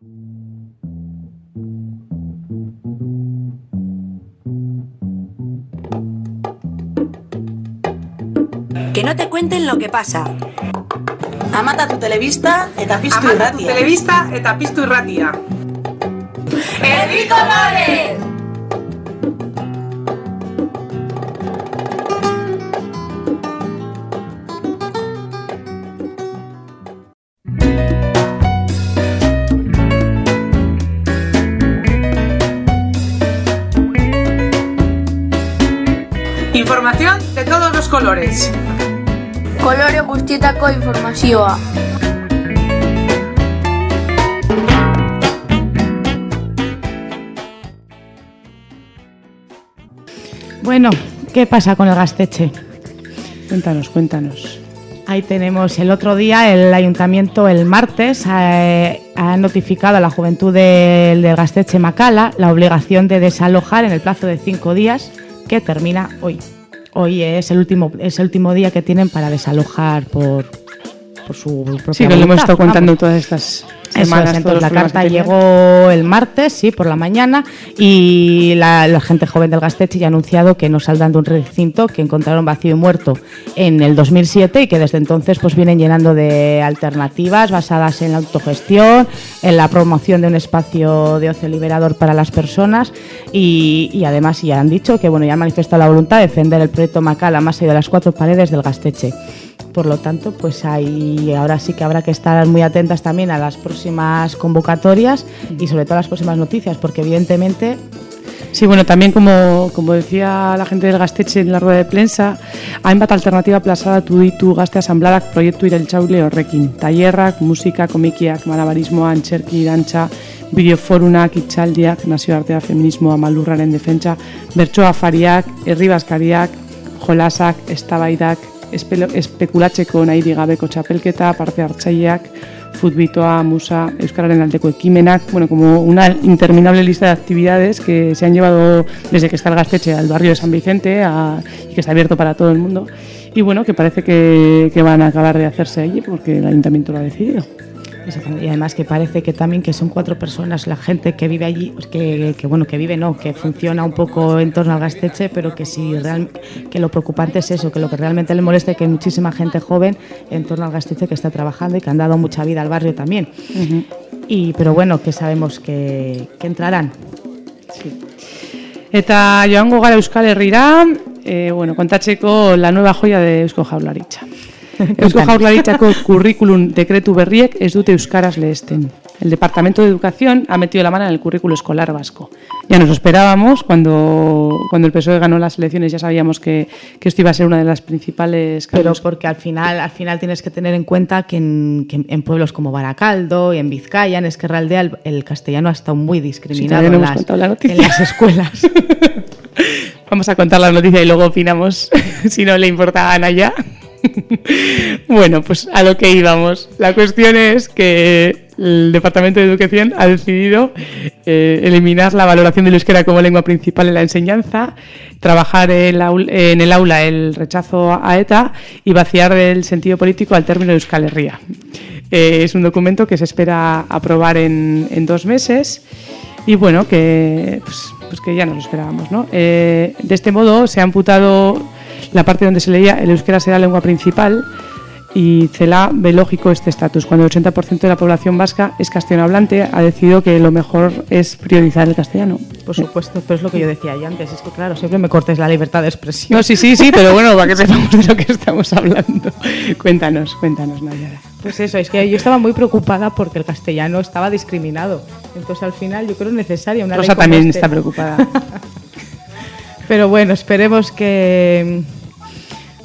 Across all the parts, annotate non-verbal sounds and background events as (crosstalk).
Que no te cuenten lo que pasa. Amata tu televista eta piztu Amata tu irratia. telebista eta piztu irratia. ¡Herriko Lore! Guztietako informazioa. Bueno, ¿qué pasa con el Gasteche? Cuéntanos, cuéntanos. Ahí tenemos el otro día, el ayuntamiento el martes eh, ha notificado a la juventud del, del Gasteche Macala la obligación de desalojar en el plazo de cinco días que termina hoy. Hoy es el último, es el último día que tienen para desalojar por, por su propia Sí, que lo hemos estado contando todas estas semanas. es, entonces la carta llegó el martes, sí, por la mañana, y la, la gente joven del Gasteche ya ha anunciado que no saldrán de un recinto que encontraron vacío y muerto en el 2007 y que desde entonces pues vienen llenando de alternativas basadas en la autogestión, en la promoción de un espacio de ocio liberador para las personas y, y además ya han dicho que bueno ya han manifestado la voluntad de defender el proyecto Macala más allá de las cuatro paredes del Gasteche. Por lo tanto, pues ahí ahora sí que habrá que estar muy atentas también a las próximas convocatorias y sobre todo a las próximas noticias, porque evidentemente Sí, bueno, también como, como decía la gente del Gasteche en la rueda de prensa, hainbat alternativa plazada tu ditu gazte asambladak proiektu irailtzaule horrekin. Tailerrak, musika, komikiak, malabarismoa, antzerki, dantza, bideoforunak, itxaldiak, nazioartea, feminismoa, malurraren defentsa, bertso afariak, herri bazkariak, jolasak, eztabaidak, espelo- espekulatzeko nahi gabeko txapelketa, parte hartzaileak, futbitoa, musa, euskararen aldeko ekimenak, bueno, como una interminable lista de actividades que se han llevado desde que está el Gasteche al barrio de San Vicente a- y que está abierto para todo el mundo. Y bueno, que parece que, que van a acabar de hacerse allí porque el ayuntamiento lo ha decidido. Exactamente, Y además que parece que también que son cuatro personas la gente que vive allí, pues que, que, bueno, que vive no, que funciona un poco en torno al Gasteche, pero que si real, que lo preocupante es eso, que lo que realmente le molesta es que hay muchísima gente joven en torno al Gasteche que está trabajando y que han dado mucha vida al barrio también. Y pero bueno, que sabemos que, que entrarán. Eta joango gara Euskal Herrira, eh, bueno, kontatzeko la nueva joya de Eusko Jaurlaritza. Eusko Jaurlaritzako curriculum dekretu berriek ez dute euskaraz lehesten. El Departamento de Educación ha metido la mano en el currículo escolar vasco. Ya nos esperábamos, cuando, cuando el PSOE ganó las elecciones ya sabíamos que, que esto iba a ser una de las principales Pero porque al final, al final tienes que tener en cuenta que en, que en pueblos como Baracaldo y en Vizcaya, en Esquerraldea, el, el castellano ha estado muy discriminado no en, las, la en las escuelas. (laughs) Vamos a contar la noticia y luego opinamos (laughs) si no le importa a Ana ya. (laughs) bueno, pues a lo que íbamos. La cuestión es que el Departamento de Educación ha decidido eh, eliminar la valoración del euskera como lengua principal en la enseñanza, trabajar el en el aula el rechazo a ETA y vaciar del sentido político al término de Euskal Herria. Eh, es un documento que se espera aprobar en, en dos meses y bueno, que, pues, pues que ya nos lo esperábamos. ¿no? Eh, de este modo se ha amputado la parte donde se leía el euskera será lengua principal y CELA ve lógico este estatus. Cuando el 80% de la población vasca es castellano hablante, ha decidido que lo mejor es priorizar el castellano. Por supuesto, pero es lo que yo decía ya antes, es que claro, siempre me cortes la libertad de expresión. No, sí, sí, sí, pero bueno, para que (laughs) sepamos de lo que estamos hablando. cuéntanos, cuéntanos, Nayara. Pues eso, es que yo estaba muy preocupada porque el castellano estaba discriminado. Entonces al final yo creo necesaria una ley Rosa como también este. está preocupada. (laughs) Pero bueno, esperemos que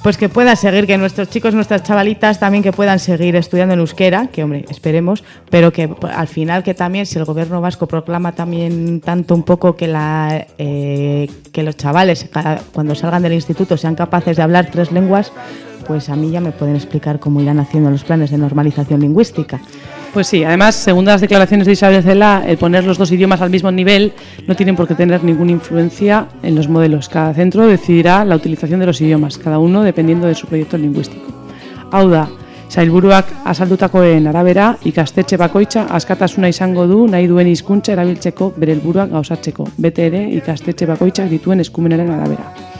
pues que puedan seguir, que nuestros chicos, nuestras chavalitas también que puedan seguir estudiando en euskera, que hombre, esperemos, pero que al final que también si el gobierno vasco proclama también tanto un poco que la eh, que los chavales cada- cuando salgan del instituto sean capaces de hablar tres lenguas, pues a mí ya me pueden explicar cómo irán haciendo los planes de normalización lingüística. Pues sí, además, según las declaraciones de Isabel Cela, el poner los dos idiomas al mismo nivel no tienen por qué tener ninguna influencia en los modelos. Cada centro decidirá la utilización de los idiomas, cada uno dependiendo de su proyecto lingüístico. Hau da, Zailburuak azaldutakoen arabera, ikastetxe bakoitza askatasuna izango du nahi duen hizkuntza erabiltzeko bere helburuak gauzatzeko. Bete ere ikastetxe bakoitzak dituen eskumenaren arabera.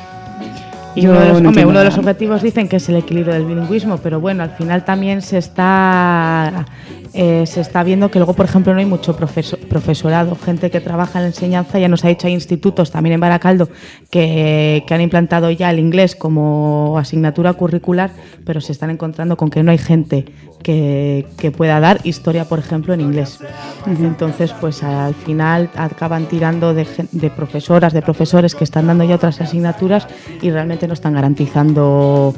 Y uno de, los, no hombre, entiendo uno de los nada. objetivos dicen que es el equilibrio del bilingüismo, pero bueno, al final también se está eh, se está viendo que luego, por ejemplo, no hay mucho profeso- profesorado, gente que trabaja en la enseñanza, ya nos ha dicho, hay institutos también en Baracaldo que, que han implantado ya el inglés como asignatura curricular, pero se están encontrando con que no hay gente que, que pueda dar historia, por ejemplo, en inglés. Entonces, pues al final acaban tirando de, de profesoras, de profesores que están dando ya otras asignaturas y realmente no están garantizando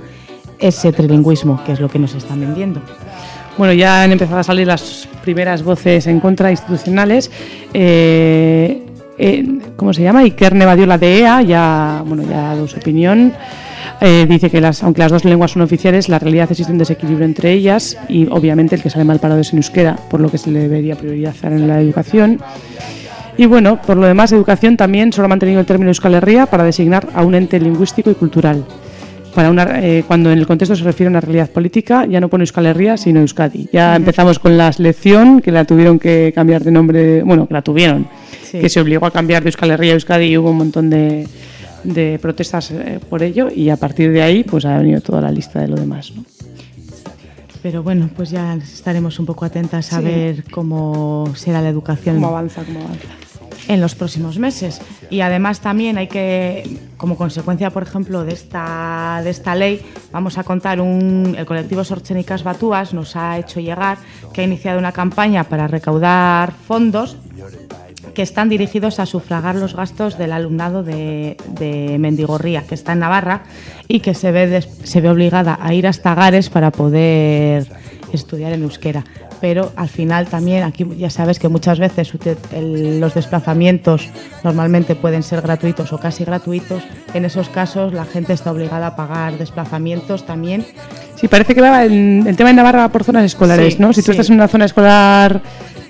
ese trilingüismo, que es lo que nos están vendiendo. Bueno, ya han empezado a salir las primeras voces en contra institucionales. Eh, eh, ¿Cómo se llama? Iker Nevadiola de EA ya, bueno, ya ha dado su opinión. Eh, dice que las, aunque las dos lenguas son oficiales, la realidad existe un desequilibrio entre ellas y obviamente el que sale mal parado es en euskera, por lo que se le debería priorizar en la educación. Y bueno, por lo demás, educación también solo ha mantenido el término Euskal Herria para designar a un ente lingüístico y cultural. Para una, eh, cuando en el contexto se refiere a una realidad política, ya no pone Euskal Herria, sino Euskadi. Ya empezamos con la selección, que la tuvieron que cambiar de nombre, bueno, que la tuvieron, Sí. que se obligó a cambiar de Euskal Herria a Euskadi y hubo un montón de, de protestas eh, por ello y a partir de ahí pues ha venido toda la lista de lo demás. ¿no? Pero bueno, pues ya estaremos un poco atentas a Sí. ver cómo será la educación ¿Cómo avanza? ¿Cómo avanza? en los próximos meses. Y además también hay que, como consecuencia, por ejemplo, de esta, de esta ley, vamos a contar un, el colectivo Sorchénicas Batúas nos ha hecho llegar que ha iniciado una campaña para recaudar fondos que están dirigidos a sufragar los gastos del alumnado de, de Mendigorría, que está en Navarra, y que se ve, des- se ve obligada a ir hasta Gares para poder estudiar en euskera. Pero al final también, aquí ya sabes que muchas veces el- los desplazamientos normalmente pueden ser gratuitos o casi gratuitos. En esos casos la gente está obligada a pagar desplazamientos también Sí, parece que va en- el tema de Navarra va por zonas escolares, Sí, ¿no? Si tú estás en una zona escolar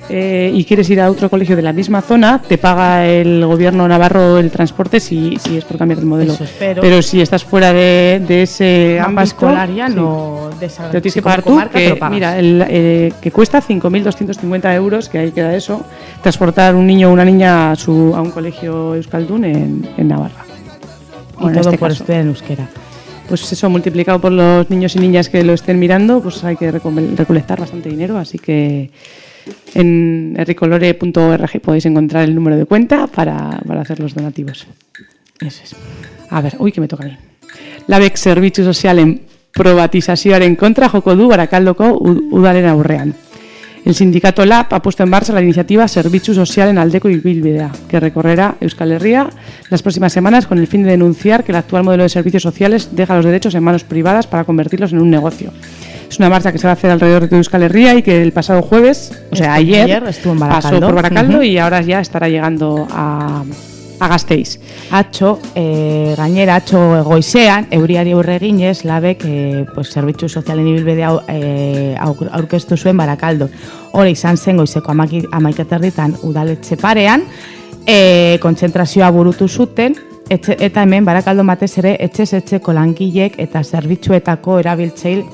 eh, y quieres ir a otro colegio de la misma zona, te paga el gobierno navarro el transporte si, si es por cambiar de modelo. Eso espero. si estás fuera de, de ese ámbito, escolar ya no Te tienes que pagar tú, que, mira, el, eh, que cuesta 5.250 euros, que ahí queda eso, transportar un niño o una niña a, su, a un colegio euskaldun en, en Navarra. y Bueno, todo este por estudiar en euskera. Pues eso multiplicado por los niños y niñas que lo estén mirando, pues hay que recome- recolectar bastante dinero, así que en erricolore.org podéis encontrar el número de cuenta para, para hacer los donativos. Eso es. A ver, uy, que me toca a mí. Labek zerbitzu sozialen privatizazioaren kontra joko du Barakaldoko udalen aurrean. El sindicato LAB ha puesto en marcha la iniciativa Zerbitzu Sozialen Aldeko Ibilbidea, que recorrerá Euskal Herria las próximas semanas con el fin de denunciar que el actual modelo de servicios sociales deja los derechos en manos privadas para convertirlos en un negocio. Es una marcha que se va a hacer alrededor de Euskal Herria y que el pasado jueves, o sea, ayer, ayer estuvo en pasó Barakaldo. por Baracaldo Ujú. y ahora ya estará llegando a, a Gasteiz. Atxo, e, gainera atxo goizean, euriari aurre eginez, labek e, pues, zerbitzu sozialen ibilbide hau, e, aur- aurkeztu zuen barakaldo. Hori izan zen goizeko amaiketerritan udaletxe parean, e, kontzentrazioa burutu zuten, etxe, eta hemen barakaldo batez ere etxez etxeko langilek eta zerbitzuetako erabiltzail,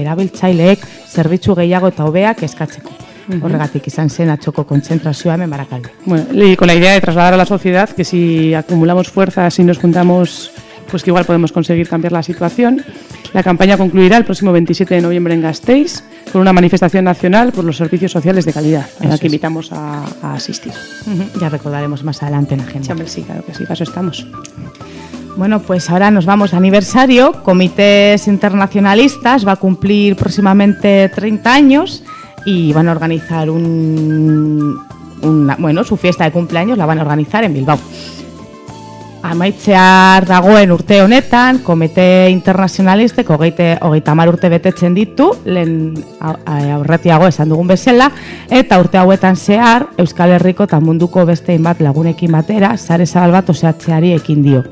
erabiltzaileek zerbitzu gehiago eta hobeak eskatzeko. Horregatik izan zen atxoko kontzentrazioa hemen barakaldo. Bueno, y con la idea de trasladar a la sociedad que si acumulamos fuerzas y nos juntamos, pues que igual podemos conseguir cambiar la situación. La campaña concluirá el próximo 27 de noviembre en Gasteiz con una manifestación nacional por los servicios sociales de calidad, a la que invitamos a, a asistir. Ujú, Ya recordaremos más adelante en la agenda. Sí, claro que sí, para eso estamos. Bueno, pues ahora nos vamos de aniversario. Comités Internacionalistas va a cumplir próximamente 30 años y van a organizar un, una- bueno, su fiesta de cumpleaños la van a organizar en Bilbao. Amaitzear dagoen urte honetan, komite internazionalistek hogeite, hogeita hamar urte betetzen ditu, lehen a- aurretiago esan dugun bezala, eta urte hauetan zehar Euskal Herriko eta munduko beste bat lagunekin batera, sare zabal bat oseatzeari ekin dio.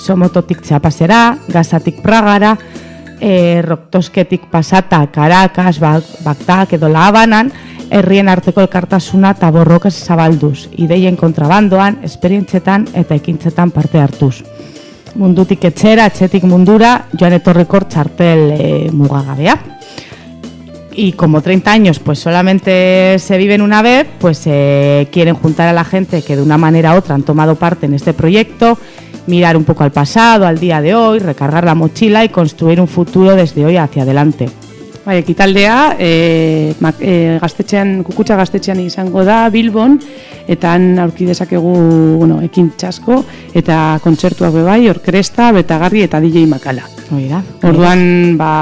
Somototik txapasera, gazatik pragara, e, roktosketik pasata Caracas, Bagdad edo La Habanan, herrien arteko elkartasuna eta borrokaz zabalduz, ideien kontrabandoan, esperientzetan eta ekintzetan parte hartuz. Mundutik etxera, etxetik mundura, joan etorrikor txartel e, mugagabea. y como 30 años pues solamente se viven una vez, pues eh, quieren juntar a la gente que de una manera u otra han tomado parte en este proyecto, mirar un poco al pasado, al día de hoy, recargar la mochila y construir un futuro desde hoy hacia adelante. Bai, ekitaldea, e, mak, e, gaztetxean, kukutsa gaztetxean izango da, Bilbon, eta han aurki dezakegu, bueno, ekin txasko, eta kontzertuak bebai, orkresta, betagarri eta DJ makala. Oira, Orduan, ba,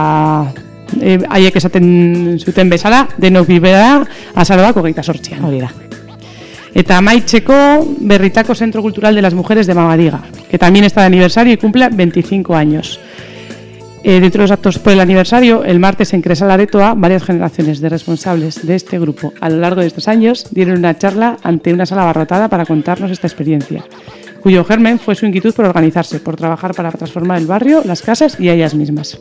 e, haiek esaten zuten bezala, denok bibera, azaroak hogeita sortzean. hori da. Eta amaitzeko Berritako Centro Cultural de las Mujeres de Mamadiga, que también está de aniversario y cumple 25 años. Eh, dentro de los actos por el aniversario, el martes en Cresal Aretoa, varias generaciones de responsables de este grupo a lo largo de estos años dieron una charla ante una sala abarrotada para contarnos esta experiencia, cuyo germen fue su inquietud por organizarse, por trabajar para transformar el barrio, las casas y a ellas mismas.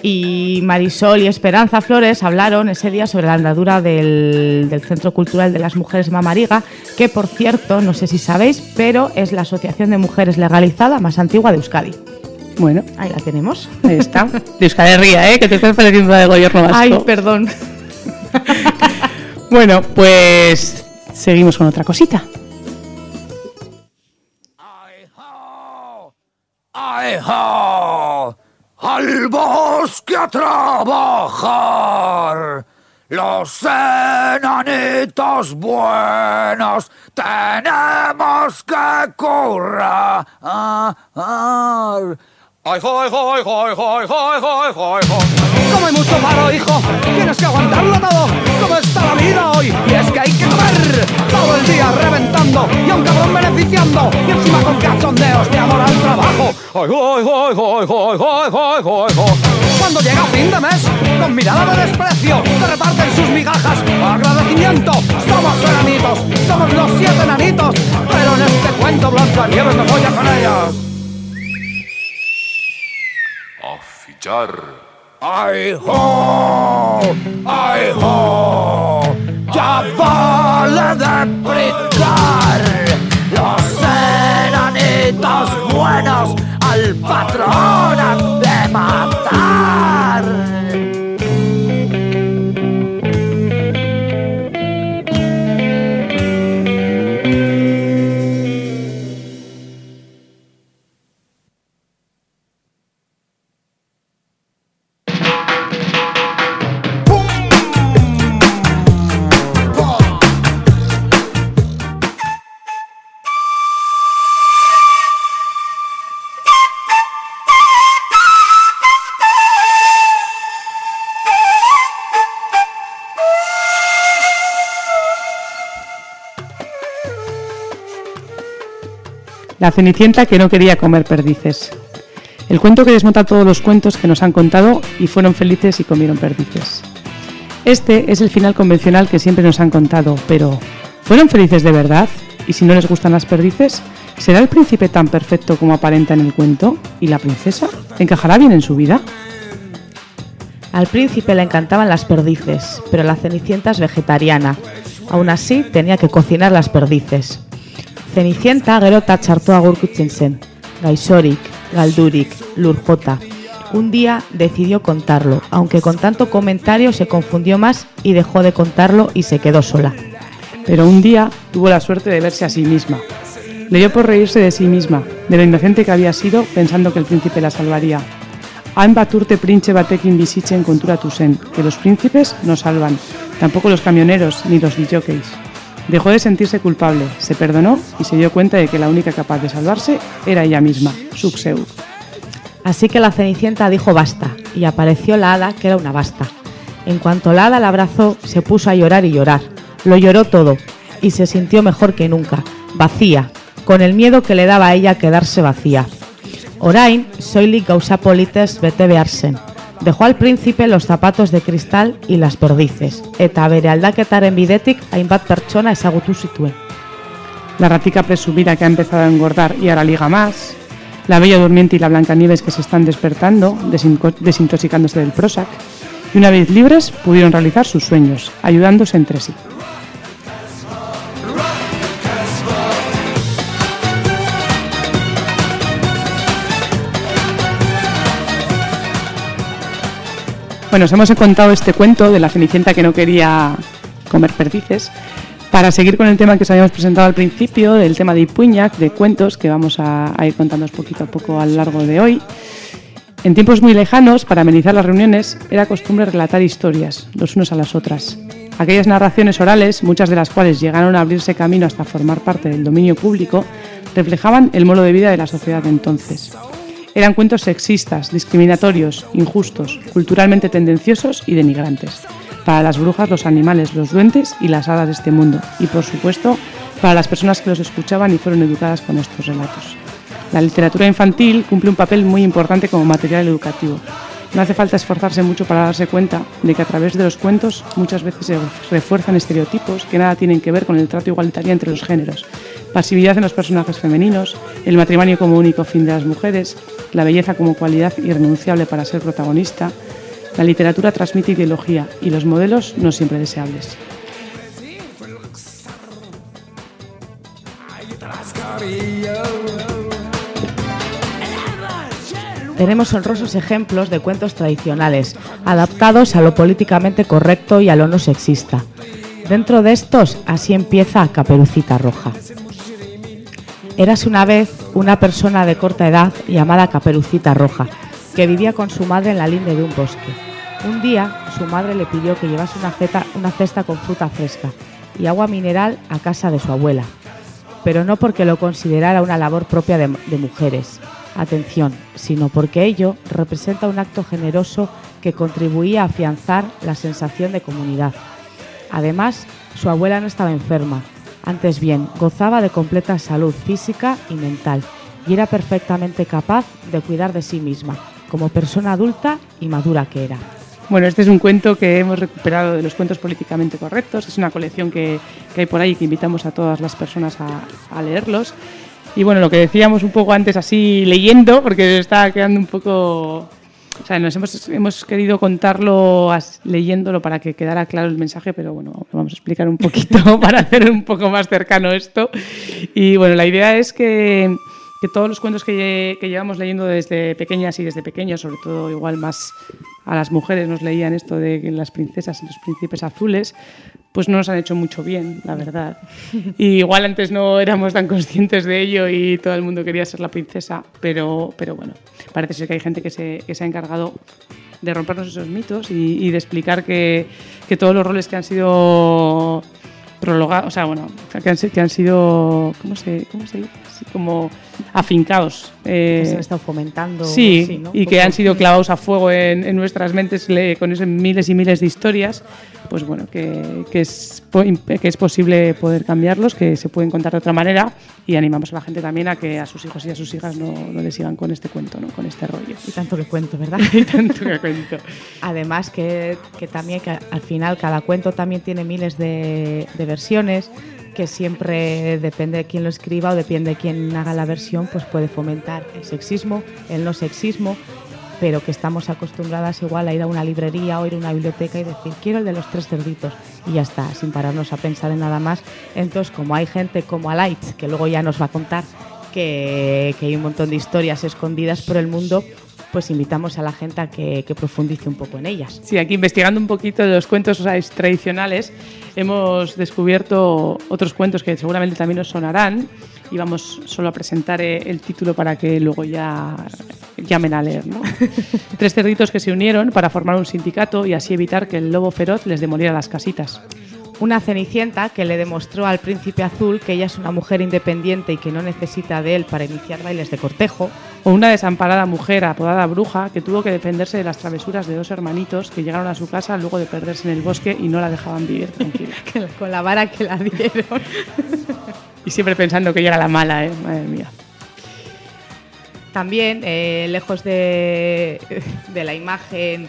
Y Marisol y Esperanza Flores hablaron ese día sobre la andadura del, del Centro Cultural de las Mujeres Mamariga, que por cierto, no sé si sabéis, pero es la asociación de mujeres legalizada más antigua de Euskadi. Bueno, Ahí la tenemos. ahí está. (laughs) De Euskal Herria, ¿eh? que te estás pareciendo de gobierno vasco. Ay, perdón. (laughs) Bueno, pues seguimos con otra cosita. ¡Aeja! ¡Al bosque a trabajar! Los enanitos buenos tenemos que currar. ¡Ay, joy, joy, joy, joy, joy, joy, joy, Como hay mucho paro, hijo, tienes que aguantarlo todo. ¿Cómo está la vida hoy? Y es que hay que comer todo el día reventando y a un cabrón beneficiando y encima con cachondeos te adora el trabajo. Cuando llega fin de mes, con mirada de desprecio, te reparten sus migajas, agradecimiento. Somos enanitos, somos los siete enanitos, pero en este cuento Blanca Nieves nos oye con ellas. A fichar. ¡Ay, ho! ¡Ay, ho! ¡Ya vale de brindar! Los enanitos buenos al patrón de matar. La Cenicienta que no quería comer perdices. El cuento que desmonta todos los cuentos que nos han contado y fueron felices y comieron perdices. Este es el final convencional que siempre nos han contado, pero ¿fueron felices de verdad? ¿Y si no les gustan las perdices? ¿Será el príncipe tan perfecto como aparenta en el cuento? ¿Y la princesa? ¿Encajará bien en su vida? Al príncipe le encantaban las perdices, pero la Cenicienta es vegetariana. Aún así, tenía que cocinar las perdices. Cenicienta gero. Gaixorik, galdurik, lurjota. Un día decidió contarlo, aunque con tanto comentario se confundió más y dejó de contarlo y se quedó sola. Pero un día tuvo la suerte de verse a sí misma. Le dio por reírse de sí misma, de lo inocente que había sido pensando que el príncipe la salvaría. Hainbat urte printxe batekin bizitzen konturatu zen, que los príncipes no salvan, tampoco los camioneros ni los disjockeys. Dejó de sentirse culpable, se perdonó y se dio cuenta de que la única capaz de salvarse era ella misma, Sukseu. Así que la Cenicienta dijo basta y apareció la hada que era una basta. En cuanto la hada la abrazó, se puso a llorar y llorar. Lo lloró todo y se sintió mejor que nunca, vacía, con el miedo que le daba a ella quedarse vacía. Orain, soilik gauza politez bete behar zen. Dejó al príncipe los zapatos de cristal y las perdices. La ratica presumida que ha empezado a engordar y ahora liga más. La bella durmiente y la Blancanieves que se están despertando, desintoxicándose del Prozac. Y una vez libres pudieron realizar sus sueños, ayudándose entre sí. Bueno, os hemos contado este cuento de la Cenicienta que no quería comer perdices para seguir con el tema que os habíamos presentado al principio, del tema de Ipuñac, de cuentos que vamos a, a ir contándoos poquito a poco a lo largo de hoy. En tiempos muy lejanos, para amenizar las reuniones, era costumbre relatar historias, los unos a las otras. Aquellas narraciones orales, muchas de las cuales llegaron a abrirse camino hasta formar parte del dominio público, reflejaban el modo de vida de la sociedad de entonces. Eran cuentos sexistas, discriminatorios, injustos, culturalmente tendenciosos y denigrantes. Para las brujas, los animales, los duendes y las hadas de este mundo. Y por supuesto, para las personas que los escuchaban y fueron educadas con estos relatos. La literatura infantil cumple un papel muy importante como material educativo. No hace falta esforzarse mucho para darse cuenta de que a través de los cuentos muchas veces se refuerzan estereotipos que nada tienen que ver con el trato igualitario entre los géneros, pasividad en los personajes femeninos, el matrimonio como único fin de las mujeres, la belleza como cualidad irrenunciable para ser protagonista. La literatura transmite ideología y los modelos no siempre deseables. Tenemos honrosos ejemplos de cuentos tradicionales, adaptados a lo políticamente correcto y a lo no sexista. Dentro de estos, así empieza Caperucita Roja. Érase una vez una persona de corta edad llamada Caperucita Roja, que vivía con su madre en la linde de un bosque. Un día, su madre le pidió que llevase una cesta con fruta fresca y agua mineral a casa de su abuela, pero no porque lo considerara una labor propia de, de mujeres, atención, sino porque ello representa un acto generoso que contribuía a afianzar la sensación de comunidad. Además, su abuela no estaba enferma, antes bien, gozaba de completa salud física y mental y era perfectamente capaz de cuidar de sí misma, como persona adulta y madura que era. Bueno, este es un cuento que hemos recuperado de los cuentos políticamente correctos. Es una colección que, que hay por ahí que invitamos a todas las personas a, a leerlos. Y bueno, lo que decíamos un poco antes así leyendo, porque está quedando un poco... O sea, nos hemos, hemos querido contarlo leyéndolo para que quedara claro el mensaje, pero bueno, lo vamos a explicar un poquito (laughs) para hacer un poco más cercano esto. Y bueno, la idea es que, que todos los cuentos que, que llevamos leyendo desde pequeñas y desde pequeños, sobre todo igual más a las mujeres nos leían esto de las princesas y los príncipes azules, pues no nos han hecho mucho bien, la verdad. Y igual antes no éramos tan conscientes de ello y todo el mundo quería ser la princesa, pero, pero bueno, parece ser que hay gente que se, que se ha encargado de rompernos esos mitos y, de explicar que, que, todos los roles que han sido prologados, o sea, bueno, que han, que han sido, ¿cómo se, cómo se dice? Como afincados. Eh, que se han estado fomentando. Sí, ¿no? y que han sido clavados a fuego en, en nuestras mentes le, con esos miles y miles de historias pues bueno, que, que, es, que es posible poder cambiarlos, que se pueden contar de otra manera y animamos a la gente también a que a sus hijos y a sus hijas no, no les sigan con este cuento, ¿no? con este rollo. Y tanto que cuento, ¿verdad? (laughs) y tanto que cuento. Además que, que también que al final cada cuento también tiene miles de, de versiones que siempre depende de quién lo escriba o depende de quién haga la versión, pues puede fomentar el sexismo, el no sexismo pero que estamos acostumbradas igual a ir a una librería o ir a una biblioteca y decir, quiero el de los tres cerditos, y ya está, sin pararnos a pensar en nada más. Entonces, como hay gente como Alight, que luego ya nos va a contar que, que hay un montón de historias escondidas por el mundo, pues invitamos a la gente a que, que, profundice un poco en ellas. Sí, aquí investigando un poquito de los cuentos o sea, tradicionales, hemos descubierto otros cuentos que seguramente también os sonarán y vamos solo a presentar el título para que luego ya llamen a leer. ¿no? (laughs) Tres cerditos que se unieron para formar un sindicato y así evitar que el lobo feroz les demoliera las casitas. Una cenicienta que le demostró al príncipe azul que ella es una mujer independiente y que no necesita de él para iniciar bailes de cortejo. O una desamparada mujer apodada bruja que tuvo que defenderse de las travesuras de dos hermanitos que llegaron a su casa luego de perderse en el bosque y no la dejaban vivir tranquila. (laughs) Con la vara que la dieron. y siempre pensando que ella era la mala, ¿eh? madre mía. También, eh, lejos de, de la imagen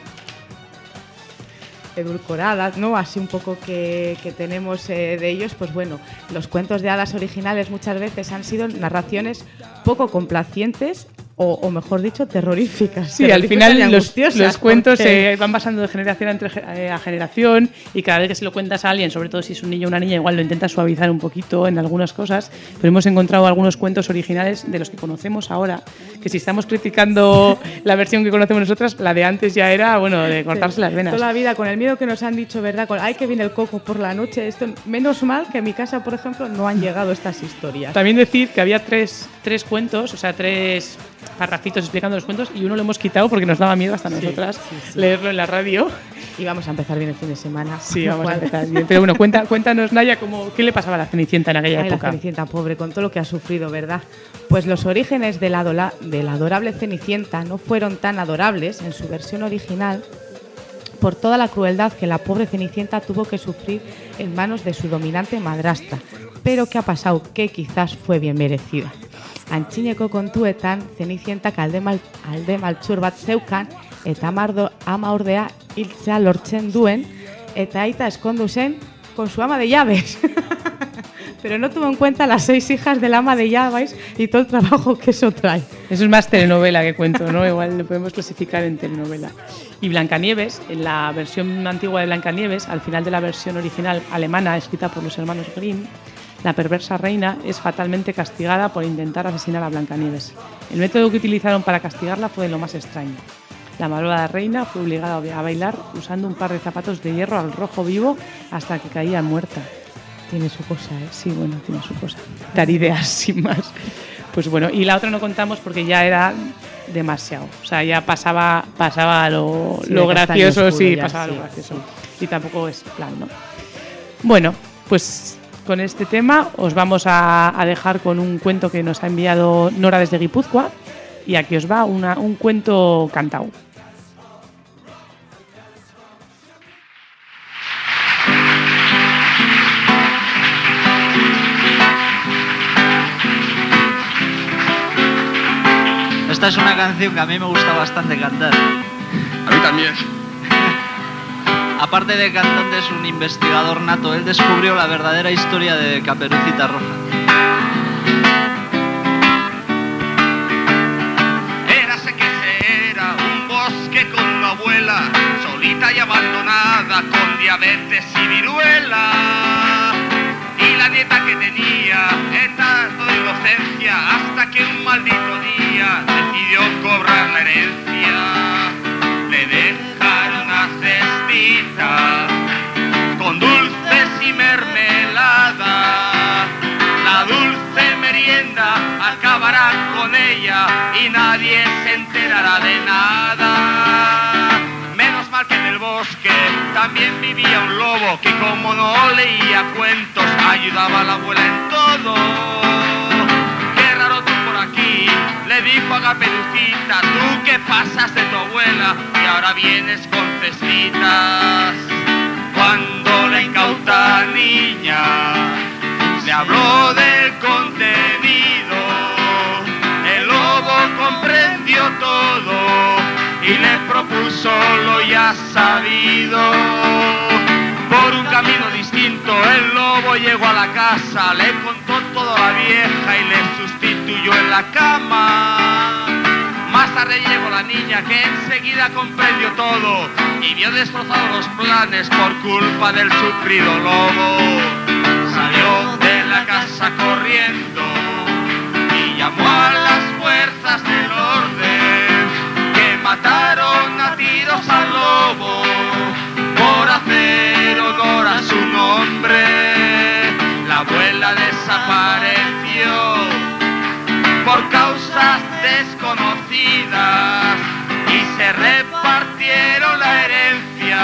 edulcoradas, ¿no? Así un poco que, tenemos eh, de ellos, pues bueno, los cuentos de hadas originales muchas veces han sido narraciones poco complacientes o, o mejor dicho, terroríficas. Sí, al terroríficas y final los, los cuentos porque- se van pasando de generación eh, a generación y cada vez que se lo cuentas a alguien, sobre todo si es un niño o una niña, igual lo intentas suavizar un poquito en algunas cosas, pero hemos encontrado algunos cuentos originales de los que conocemos ahora, que si estamos criticando (laughs) la versión que conocemos nosotras, la de antes ya era, bueno, de cortarse las venas. Toda la vida con el miedo que nos han dicho, ¿verdad? Con, ay, que viene el coco por la noche. Esto, menos mal que en mi casa, por ejemplo, no han llegado estas historias. También decir que había tres, tres cuentos, o sea, tres parrafitos explicando los cuentos y uno lo hemos quitado porque nos daba miedo hasta nosotras leerlo en la radio. Y vamos a empezar bien el fin de semana. Sí, vamos a empezar bien. Pero bueno, cuenta, cuéntanos, Naya, cómo, ¿qué le pasaba a la Cenicienta en aquella Ay, la época? Cenicienta, pobre, con todo lo que ha sufrido, ¿verdad? Pues los orígenes de la, adola- de la adorable Cenicienta no fueron tan adorables en su versión original por toda la crueldad que la pobre Cenicienta tuvo que sufrir en manos de su dominante madrastra. Pero ¿qué ha pasado? Que quizás fue bien merecida. Antxineko kontuetan, Cenicientak alde, mal, alde maltsur bat zeukan, eta amardo, ama ordea hiltzea lortzen duen, eta aita eskondu zen con su ama de llaves. (laughs) Pero no tuvo en cuenta las seis hijas del ama de llaves y todo el trabajo que eso trae. Eso es más telenovela que cuento, ¿no? Igual lo podemos clasificar en telenovela. Y Blancanieves, en la versión antigua de Blancanieves, al final de la versión original alemana escrita por los hermanos Grimm, la perversa reina es fatalmente castigada por intentar asesinar a Blancanieves. El método que utilizaron para castigarla fue de lo más extraño. La malvada reina fue obligada a bailar usando un par de zapatos de hierro al rojo vivo hasta que caía muerta. Tiene su cosa, ¿eh? Sí, bueno, tiene su cosa. Dar ideas (laughs) sin más. Pues bueno, y la otra no contamos porque ya era demasiado. O sea, ya pasaba, pasaba lo, Sí, lo gracioso, oscuro sí, ya, pasaba sí, lo gracioso. Y tampoco es plan, ¿no? Bueno, pues con este tema os vamos a, a dejar con un cuento que nos ha enviado Nora desde Guipúzcoa. Y aquí os va una- un cuento cantado. Esta es una canción que a mí me gusta bastante cantar. A mí también. Aparte de cantante, es un investigador nato. Él descubrió la verdadera historia de Caperucita Roja. Érase que se era un bosque con una abuela, solita y abandonada, con diabetes y viruela. Y la nieta que tenía eterna inocencia, hasta que un maldito día decidió cobrar la herencia. Con dulces y mermelada. La dulce merienda acabará con ella y nadie se enterará de nada. Menos mal que en el bosque también vivía un lobo que como no leía cuentos ayudaba a la abuela en todo. Aquí, le dijo a Caperucita, tú que pasas de tu abuela y ahora vienes con cestitas. Cuando la incauta niña le habló del contenido, el lobo comprendió todo y le propuso lo ya sabido. Por un camino distinto el lobo llegó a la casa, le contó todo a la vieja y le sustituyó en la cama. Más tarde llegó la niña que enseguida comprendió todo y vio destrozados los planes por culpa del sufrido lobo. Salió de la casa corriendo y llamó a las fuerzas del orden que mataron a tiros al lobo nombre. La abuela desapareció por causas desconocidas y se repartieron la herencia,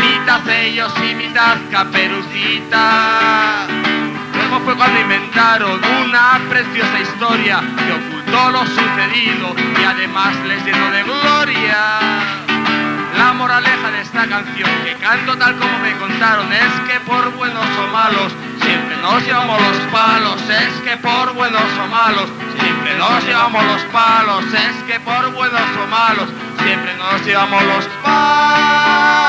mitad ellos y mitad caperucita. Luego fue cuando inventaron una preciosa historia que ocultó lo sucedido y además les llenó de gloria. La moraleja de esta canción que canto tal como me contaron es que por buenos o malos siempre nos llevamos los palos, es que por buenos o malos siempre nos llevamos los palos, es que por buenos o malos siempre nos llevamos los palos.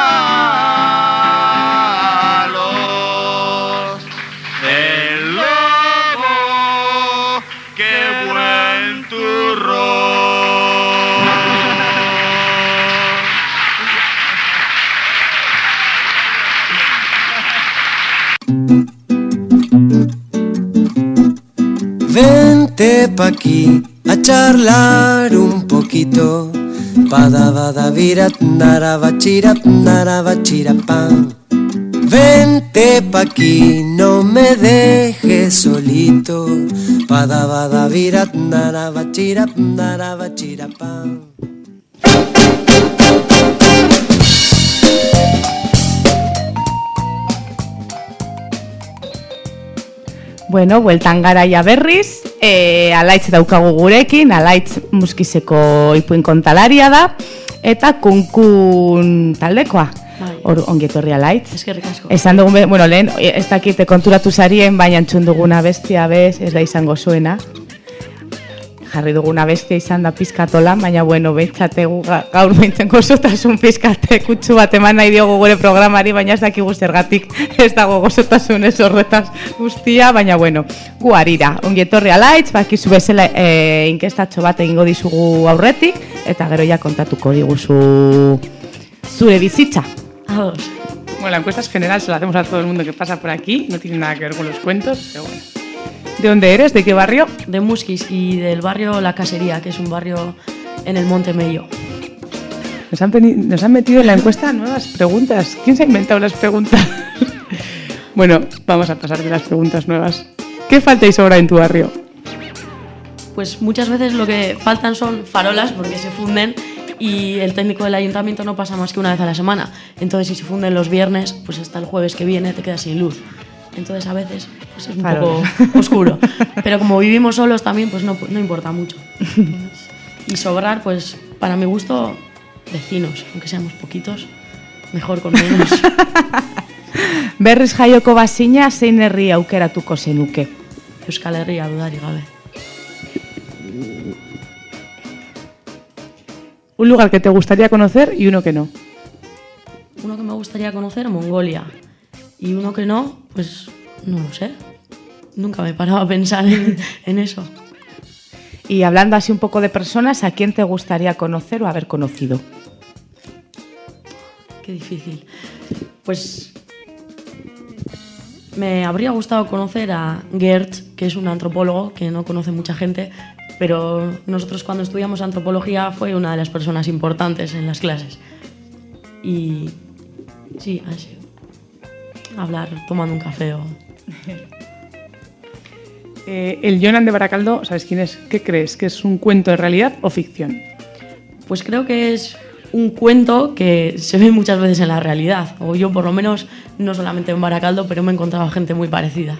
Vente pa' aquí a charlar un poquito. Pada bada virat narabachirat narabachirapam. Vente pa' aquí, no me dejes solito. Pada bada virat narabachirat narabachirapam. Bueno, bueltan garaia berriz, e, alaitz daukagu gurekin, alaitz muskizeko ipuin kontalaria da, eta kunkun taldekoa. Hor, ongi etorri alaitz. Eskerrik asko. Esan dugun, be- bueno, lehen, ez dakite konturatu zarien, baina entzun duguna bestia bez, ez da izango zuena. Jarri duguna bestia izan da pizkatola, baina bueno, ga- gaur behintzen gozotasun pizkate kutsu bat eman nahi diogu gure programari, baina ez dakigu zergatik ez dago gozotasun ez horretaz guztia, baina bueno, gu harira. Ongi etorri alaitz, bakizu bezala e, inkestatxo bat egingo dizugu aurretik, eta gero ja kontatuko diguzu zure bizitza. Bueno, la encuesta es general, se la hacemos a todo el mundo que pasa por aquí, no tiene nada que ver con los cuentos, pero bueno. ¿De dónde eres? ¿De qué barrio? De Musquis y del barrio La Casería, que es un barrio en el Monte Mello. Nos han, peni- nos han metido en la encuesta nuevas preguntas. ¿Quién se ha inventado las preguntas? (laughs) bueno, vamos a pasar de las preguntas nuevas. ¿Qué falta y sobra en tu barrio? Pues muchas veces lo que faltan son farolas porque se funden y el técnico del ayuntamiento no pasa más que una vez a la semana. Entonces, si se funden los viernes, pues hasta el jueves que viene te quedas sin luz. Entonces, a veces pues es un poco oscuro. Pero como vivimos solos también, pues no, no importa mucho. (laughs) Y sobrar, pues para mi gusto, vecinos, aunque seamos poquitos, mejor con menos. (laughs) Berriz jaioko bazina, zein herri aukeratuko zenuke? Euskal Herria dudarik gabe. Un lugar que te gustaría conocer y uno que no. Uno que me gustaría conocer, Mongolia. Y uno que no, pues no lo sé. Nunca me he parado a pensar en, (laughs) en eso. Y hablando así un poco de personas, ¿a quién te gustaría conocer o haber conocido? Qué difícil. Pues me habría gustado conocer a Gert, que es un antropólogo que no conoce mucha gente, pero nosotros cuando estudiamos antropología fue una de las personas importantes en las clases. Y sí, así. Hablar tomando un café o... (laughs) Eh, el Jonan de Baracaldo, ¿sabes quién es? ¿Qué crees? ¿Que es un cuento de realidad o ficción? Pues creo que es un cuento que se ve muchas veces en la realidad, o yo por lo menos, no solamente en Baracaldo, pero me he encontrado gente muy parecida.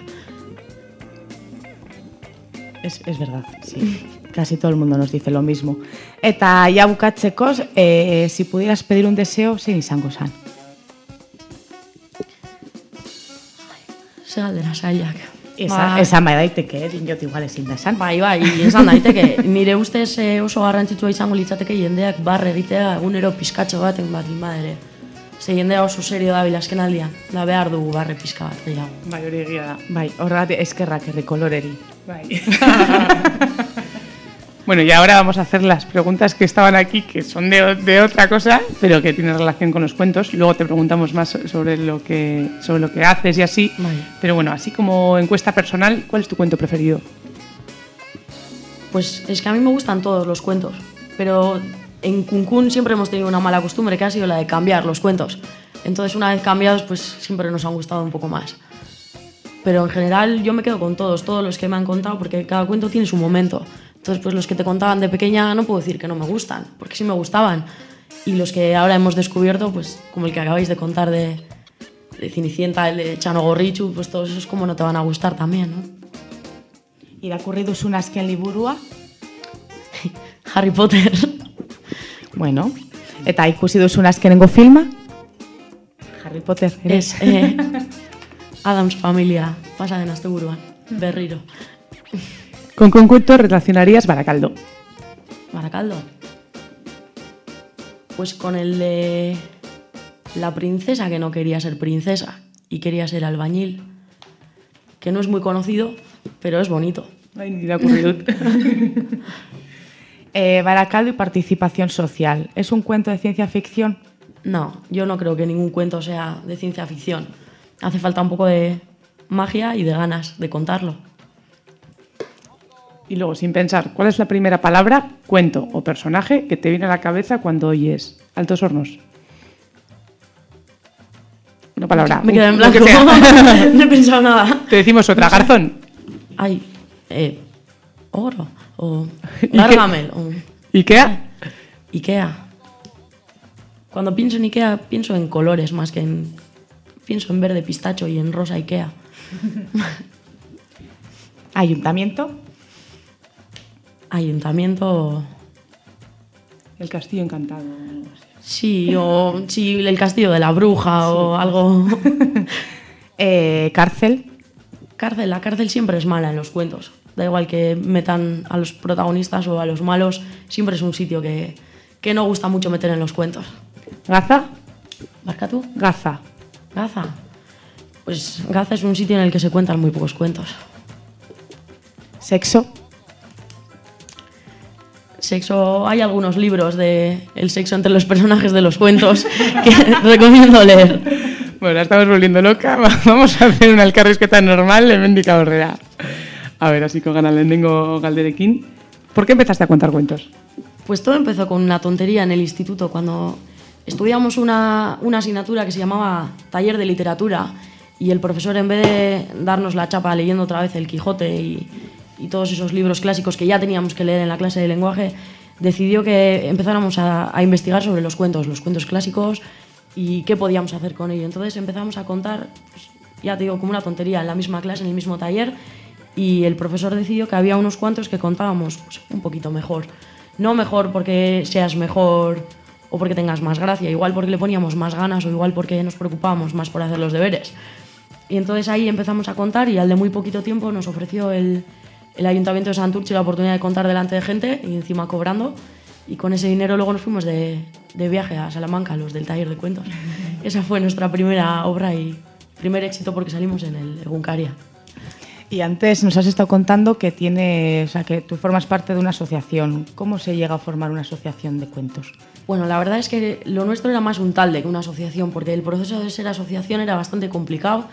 Es, es verdad, sí. (laughs) Casi todo el mundo nos dice lo mismo. Eta ya bukatzekos, eh, si pudieras pedir un deseo, zein izango zan? Ze galdera zailak. Esa, Ba- esan bai daiteke, eh, dinot igual ezin da esan. Bai, bai, esan daiteke. Nire ustez eh, oso garrantzitsua izango litzateke jendeak barre egitea egunero pizkatxo baten bat ere. Ze jendea oso serio da azken aldian. Da behar dugu barre pizka bat gehiago. Bai, hori egia da. Bai, horregatik eskerrak herri koloreri. Bai. (laughs) bueno, y ahora vamos a hacer las preguntas que estaban aquí, que son de, de otra cosa, pero que tienen relación con los cuentos. Luego te preguntamos más sobre lo que, sobre lo que haces y así. Vale. Pero bueno, así como encuesta personal, ¿cuál es tu cuento preferido? Pues es que a mí me gustan todos los cuentos, pero en Cuncún siempre hemos tenido una mala costumbre que ha sido la de cambiar los cuentos. Entonces una vez cambiados pues siempre nos han gustado un poco más. Pero en general yo me quedo con todos, todos los que me han contado, porque cada cuento tiene su momento. Entonces pues los que te contaban de pequeña no puedo decir que no me gustan, porque sí me gustaban. Y los que ahora hemos descubierto, pues como el que acabáis de contar de, de Cinicienta, el de Chano Gorrichu, pues todos esos como no te van a gustar también, ¿no? Irakurri azken liburua? Harry Potter. Bueno, eta ikusi duzun azkenengo filma? Harry Potter, ere? Es eh, Adams Familia, pasa den asteburuan, berriro. (laughs) ¿Con qué cuento relacionarías Baracaldo? Baracaldo. Pues con el de la princesa que no quería ser princesa y quería ser albañil, que no es muy conocido, pero es bonito. Ay, ni ocurrido. (laughs) Eh, Baracaldo y participación social. ¿Es un cuento de ciencia ficción? No, yo no creo que ningún cuento sea de ciencia ficción. Hace falta un poco de magia y de ganas de contarlo. Y luego, sin pensar, ¿cuál es la primera palabra, cuento o personaje que te viene a la cabeza cuando oyes Altos Hornos? Una palabra. Me quedé en blanco. (laughs) no he pensado nada. Te decimos otra, Garzón. Ay, eh, oro. O (laughs) Gargamel. O Ikea. Ikea. Cuando pienso en Ikea, pienso en colores más que en. Pienso en verde pistacho y en rosa Ikea. (laughs) Ayuntamiento. Ayuntamiento. El Castillo Encantado. Sí, o sí, el castillo de la bruja o algo. (laughs) Eh, cárcel. Cárcel, la cárcel siempre es mala en los cuentos. Da igual que metan a los protagonistas o a los malos, siempre es un sitio que, que no gusta mucho meter en los cuentos. Gaza. ¿Marca tú? Gaza. Gaza. Pues Gaza es un sitio en el que se cuentan muy pocos cuentos. Sexo. Sexo, hay algunos libros de el sexo entre los personajes de los cuentos que (laughs) recomiendo leer. Bueno, la estamos volviendo loca. Va- (laughs) Vamos a hacer una elkarrizketa normal de Mendica aurrera. A ver, así con ganas tengo galderekin. ¿Por qué empezaste a contar cuentos? Pues todo empezó con una tontería en el instituto cuando estudiamos una, una asignatura que se llamaba Taller de Literatura y el profesor en vez de darnos la chapa leyendo otra vez El Quijote y, y todos esos libros clásicos que ya teníamos que leer en la clase de lenguaje, decidió que empezáramos a, a investigar sobre los cuentos, los cuentos clásicos y qué podíamos hacer con ello. Entonces empezamos a contar, pues, ya te digo, como una tontería en la misma clase, en el mismo taller y el profesor decidió que había unos cuantos que contábamos pues, un poquito mejor. No mejor porque seas mejor o porque tengas más gracia, igual porque le poníamos más ganas o igual porque nos preocupábamos más por hacer los deberes. Y entonces ahí empezamos a contar y al de muy poquito tiempo nos ofreció el, el Ayuntamiento de Santurce la oportunidad de contar delante de gente y encima cobrando. Y con ese dinero luego nos fuimos de, de viaje a Salamanca, los del taller de cuentos. (laughs) Esa fue nuestra primera obra y primer éxito porque salimos en el Eguncaria. Y antes nos has estado contando que tiene, o sea, que tú formas parte de una asociación. ¿Cómo se llega a formar una asociación de cuentos? Bueno, la verdad es que lo nuestro era más un talde que una asociación, porque el proceso de ser asociación era bastante complicado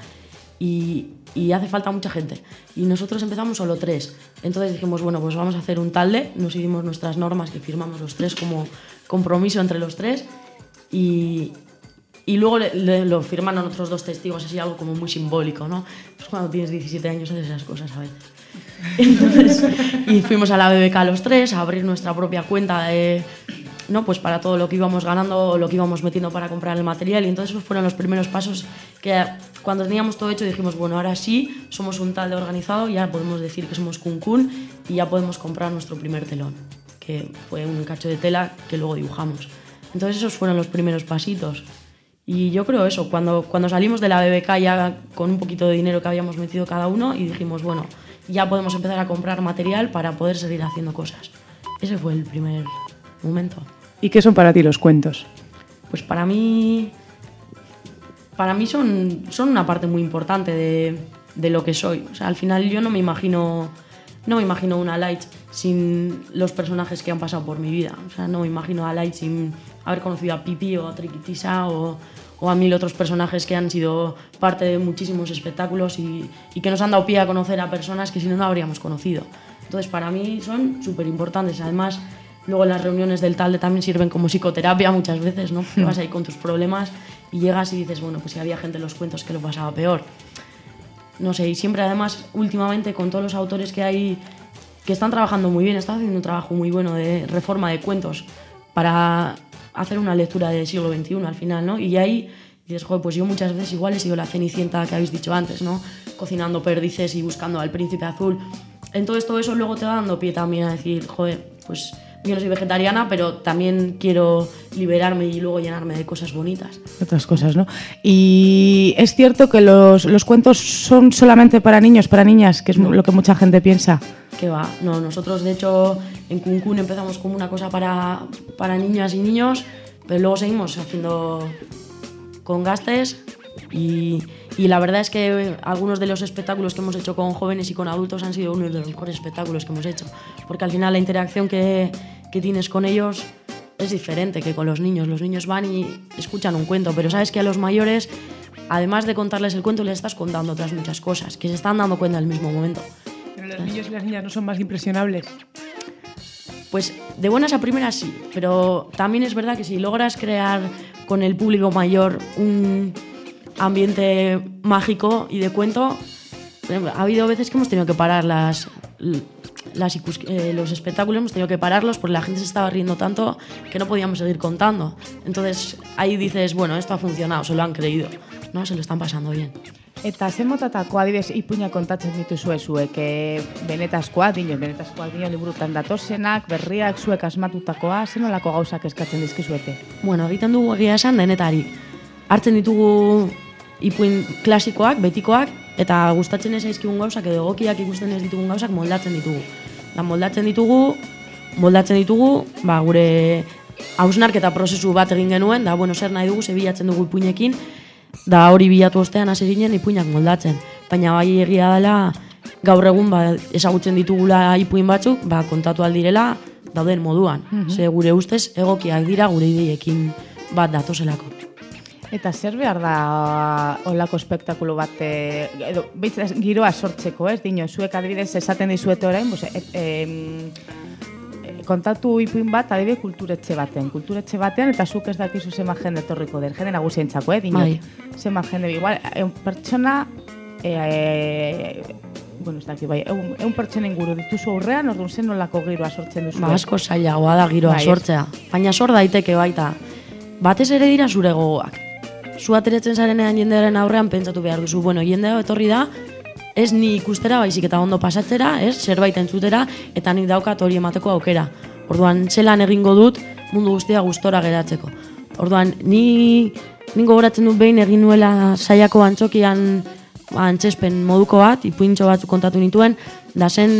y, y hace falta mucha gente. Y nosotros empezamos solo tres. Entonces dijimos, bueno, pues vamos a hacer un talde, nos hicimos nuestras normas que firmamos los tres como compromiso entre los tres y, y luego lo firmaron otros dos testigos, así algo como muy simbólico, ¿no? Pues cuando tienes 17 años haces esas cosas a. (laughs) Entonces, y fuimos a la BBK los tres a abrir nuestra propia cuenta de, ¿no? pues para todo lo que íbamos ganando o lo que íbamos metiendo para comprar el material. Y entonces esos fueron los primeros pasos que cuando teníamos todo hecho dijimos, bueno, ahora sí, somos un tal de organizado, ya podemos decir que somos Kun Kun y ya podemos comprar nuestro primer telón, que fue un cacho de tela que luego dibujamos. Entonces esos fueron los primeros pasitos. Y yo creo eso, cuando, cuando salimos de la BBK ya con un poquito de dinero que habíamos metido cada uno y dijimos, bueno, ya podemos empezar a comprar material para poder seguir haciendo cosas. Ese fue el primer momento. ¿Y qué son para ti los cuentos? Pues para mí, para mí son, son una parte muy importante de, de lo que soy. O sea, al final yo no me imagino, no me imagino una Light sin los personajes que han pasado por mi vida. O sea, no me imagino a Light sin haber conocido a Pipi o a Triquitisa o, o a mil otros personajes que han sido parte de muchísimos espectáculos y, y que nos han dado pie a conocer a personas que si no, no habríamos conocido. Entonces, para mí son súper importantes. Además, luego las reuniones del TALDE también sirven como psicoterapia muchas veces, ¿no? (laughs) Porque vas ahí con tus problemas y llegas y dices, bueno, pues si había gente en los cuentos que lo pasaba peor. No sé, y siempre además, últimamente, con todos los autores que hay que están trabajando muy bien, están haciendo un trabajo muy bueno de reforma de cuentos para hacer una lectura del siglo XXI al final, ¿no? Y ahí dices, joder, pues yo muchas veces igual he sido la cenicienta que habéis dicho antes, ¿no? Cocinando perdices y buscando al príncipe azul. Entonces todo eso luego te va dando pie también a decir, joder, pues yo no soy vegetariana, pero también quiero liberarme y luego llenarme de cosas bonitas. Otras cosas, ¿no? Y es cierto que los, los cuentos son solamente para niños, para niñas, que es lo que mucha gente piensa. Que va, no, nosotros de hecho en Cuncún empezamos como una cosa para, para niñas y niños, pero luego seguimos haciendo con gastes y, y la verdad es que algunos de los espectáculos que hemos hecho con jóvenes y con adultos han sido uno de los mejores espectáculos que hemos hecho, porque al final la interacción que, que tienes con ellos es diferente que con los niños. Los niños van y escuchan un cuento, pero sabes que a los mayores, además de contarles el cuento, les estás contando otras muchas cosas, que se están dando cuenta al mismo momento. los niños y las niñas no son más impresionables. Pues de buenas a primeras sí, pero también es verdad que si logras crear con el público mayor un ambiente mágico y de cuento, ha habido veces que hemos tenido que parar las, las eh, los espectáculos, hemos tenido que pararlos porque la gente se estaba riendo tanto que no podíamos seguir contando. Entonces ahí dices, bueno, esto ha funcionado, se lo han creído, ¿no? se lo están pasando bien. Eta ze motatako adibidez ipuina kontatzen dituzue zuek, e, benetazkoa, dino, benetazkoa dino liburutan datosenak, berriak zuek asmatutakoa, zenolako gauzak eskatzen dizkizuete? Bueno, egiten dugu egia esan denetari. Hartzen ditugu ipuin klasikoak, betikoak, eta gustatzen ez aizkigun gauzak edo egokiak ikusten ez ditugun gauzak moldatzen ditugu. Da moldatzen ditugu, moldatzen ditugu, ba, gure hausnarketa prozesu bat egin genuen, da bueno, zer nahi dugu, zebilatzen dugu ipuinekin, da hori bilatu ostean hasi ginen ipuinak moldatzen. Baina bai egia dela gaur egun ba, ezagutzen ditugula ipuin batzuk, ba, kontatu aldirela dauden moduan. Mm Ze gure ustez egokiak dira gure ideiekin bat datozelako. Eta zer behar da olako espektakulo bat, e, edo, giroa sortzeko, ez? Dino, zuek adibidez esaten dizuete orain, bose, e, e, kontatu ipuin bat adibide kulturetxe baten. Kulturetxe batean eta zuk ez dakizu zema jende etorriko den. Jende nagusientzako, eh? Dino, bai. Zema jende, igual, un pertsona... E, e, bueno, ez daki, bai, egun, egun pertsona inguru dituzu aurrean, orduan zen nolako giroa sortzen duzu. Ba, asko zailagoa da giroa bai, sortzea. Baina sor daiteke baita. Batez ere dira zure gogoak. Zu ateretzen zarenean jendearen aurrean pentsatu behar duzu. Bueno, jendea etorri da, ez ni ikustera, baizik eta ondo pasatzera, ez, zerbait entzutera, eta nik daukat hori emateko aukera. Orduan, zelan egingo dut mundu guztia gustora geratzeko. Orduan, ni ningo goratzen dut behin egin nuela saiako antzokian antzespen moduko bat, ipuintxo batzuk kontatu nituen, da zen